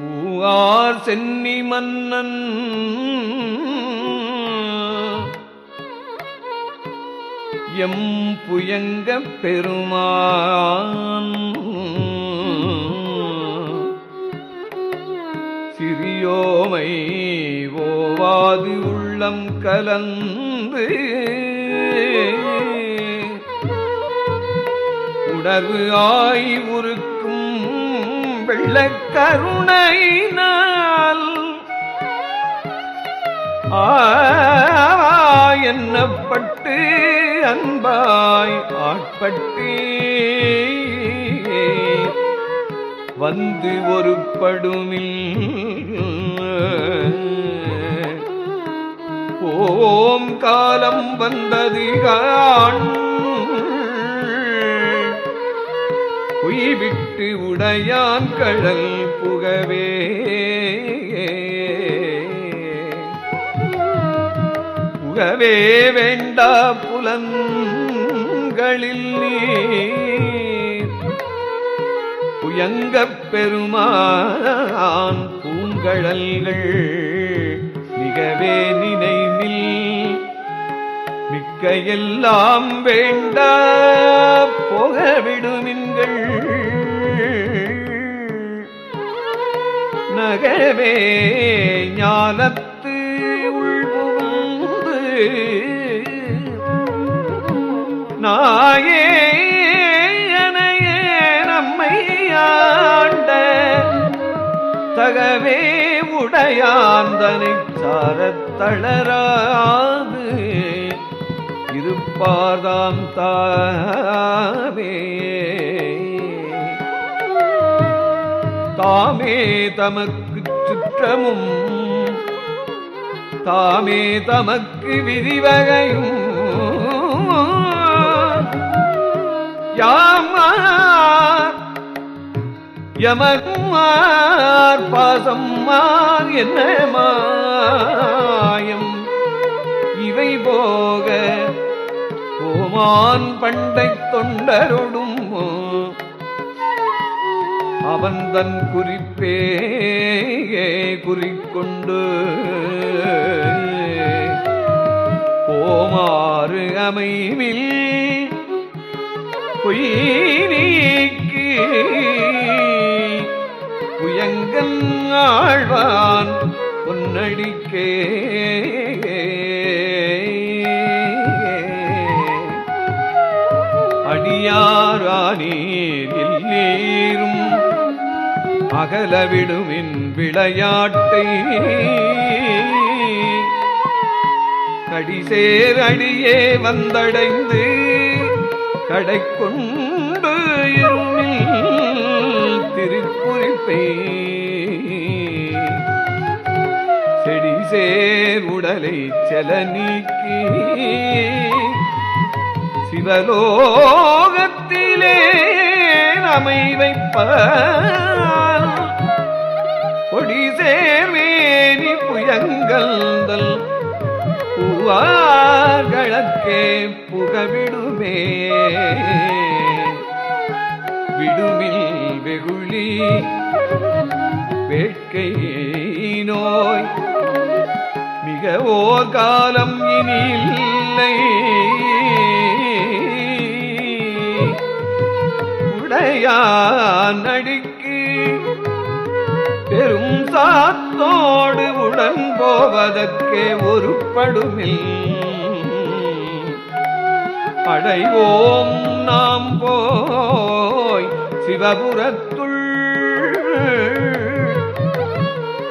ஊஆர் சென்னி மன்னன். எம் புயங்க பெருமான். சிறியோமை ஓவாது உள்ளம் கலந்து. உணர்வு ஆய் உருக்கு வெள்ளக்கருணையினால் கருணையினால். என்னப்பட்டு அன்பாய் ஆட்பட்டு வந்து ஒரு படுமில் ஓம் காலம் வந்தது காண் பொய்விட்டு உடையான் கடல் புகவே. புகவே வேண்டா புலன்களில் நீர். புயங்கப் பெருமான் பூங்கழல்கள் மிகவே நினைவில் மிக்க எல்லாம் வேண்டா. தேவே ஞானத்து உள்புகுந்து நாயே அணையே நம்மை ஆண்ட தகவே உடையாந்தனை சாரத்தளராது. இருப்பார்தாம் தாமே. தாமே தமக்கு சுற்றமும் தாமே தமக்கு விதிவகையும். யாமார் யமகுமார் பாசம்மார் என்ன மாயம் இவை போக கோமான் பண்டை தொண்டரொடும் அவன் தன் குறிப்பே குறிக்கொண்டு போமாறு அமைவில் பொய் நீக்கி புயங்கன் ஆழ்வான் பொன்னடிக்கே. அடியாராணி அகலவிடுமின் விளையாட்டை கடிசேர் அடியே வந்தடைந்து கடை கொண்டு இருமில் திருக்குறிப்பை. செடி உடலை செல நீக்கி சிவலோகத்திலே நமை வைப்பார். கொடி சேர்வேனி புயங்கல்தல் பூவார்களக்கே புகவிடுமே. விடுமில் வெகுளி வேட்கை நோய். மிக ஓர் காலம் இனி இல்லை உடையான் அடிக்கு பெரும் சாத்தோடு உடன் போவதற்கே ஒருப்படுமில். அடைவோம் நாம் போய் சிவபுரத்துள்.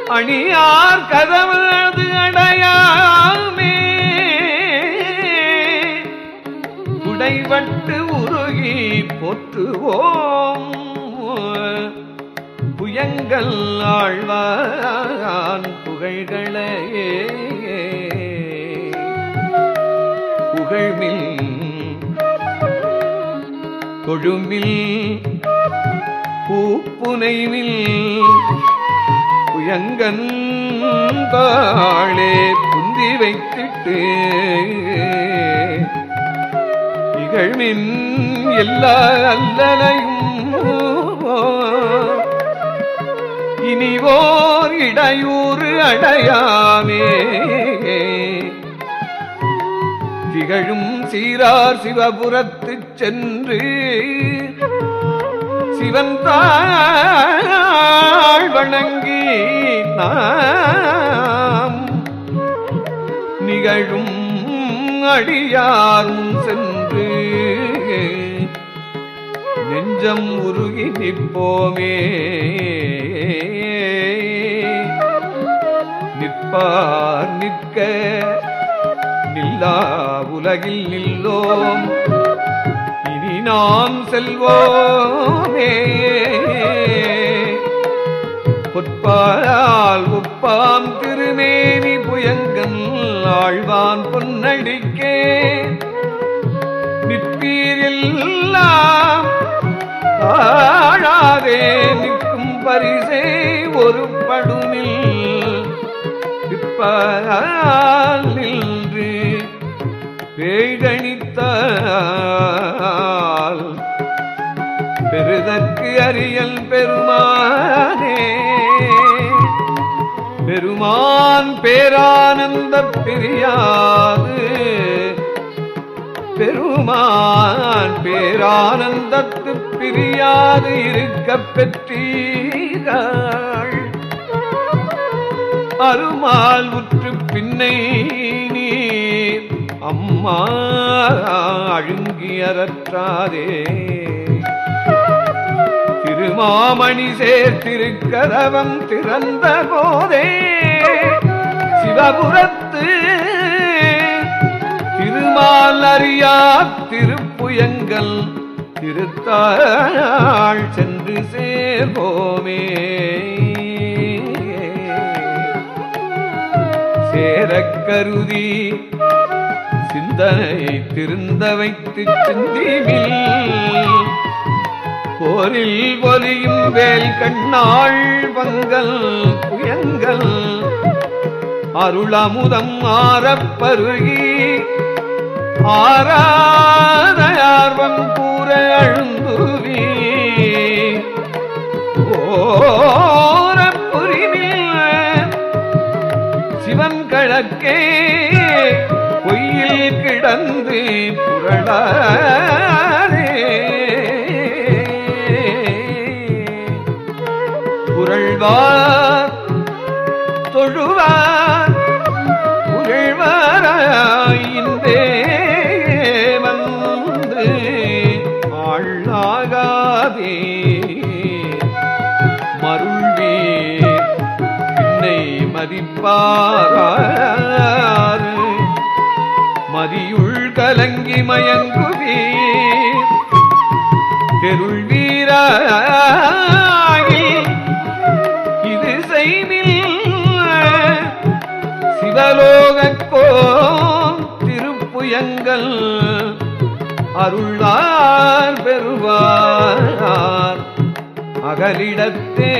அணியார் கதவு அது அடையாமே உடைவட்டு உருகி போற்றுவோம். புயங்கள் ஆழ்வான் புகழ்களையே. புகழ்மில் கொழுமில் பூப்புனைவில் புயங்கன் தாளே புந்தி வைத்திட்டு இகழ்மின் எல்லா அல்லலையும் இனிவோர் இடையூறு அடையாமே. திகழும் சீரார் சிவபுரத்து சென்று சிவன் தாழ் வணங்கி நாம் நிகழும் அடியாரும் சென்று நெஞ்சம் உருகி நிற்போமே. நிற்பார் நிற்க நில்லா உலகில் நில்லோம். இனி நாம் செல்வோமே. பொற்பால் உப்பாம் திருமேனி புயங்கன் ஆழ்வான் பொன்னடிக்கே. நிற்பீரெல்லாம் ஆழாதே நிற்கும் பரிசே ஒரு படுமில். நிற்பால் நின்று பேய்கணித்தால் பெருதற்கு அறியல் பெருமானே. பெருமான் பேரானந்த பிரியாது பெருமான் பேரானந்தத்து பிரியாது இருக்க பெற்றீர்கள். அருமால் உற்று பின்னை நீர் அம்மா அழுங்கியறற்றாதே திருமாமணி சேர்த்திருக்கதவம் திறந்த போதே சிவபுரத்து திருமால் அறியா திருப்புயங்கள் திருத்தாள் சென்று சேர்வோமே. சேரக்கருதி சிந்தனை திருந்த வைத்து சிந்திமில் போரில் ஒலியும் வேல் கண்ணாள் பங்கல் புயங்கள் அருளமுதம் ஆரப்பருகி ஆராத ஆர்வம் கூற அழுந்துவி ஓரப்புரிமில் சிவன் கழக்கே பொய்யில் கிடந்து புரளாரே புரள்வார் மதிப்பாராறு மதியுள் கலங்கி மயங்குவீர். தெருள் வீராகி இது செய்மில் சிவலோகக்கோ திருப்புயங்கள் அருளார் பெறுவார். அகலிடத்தே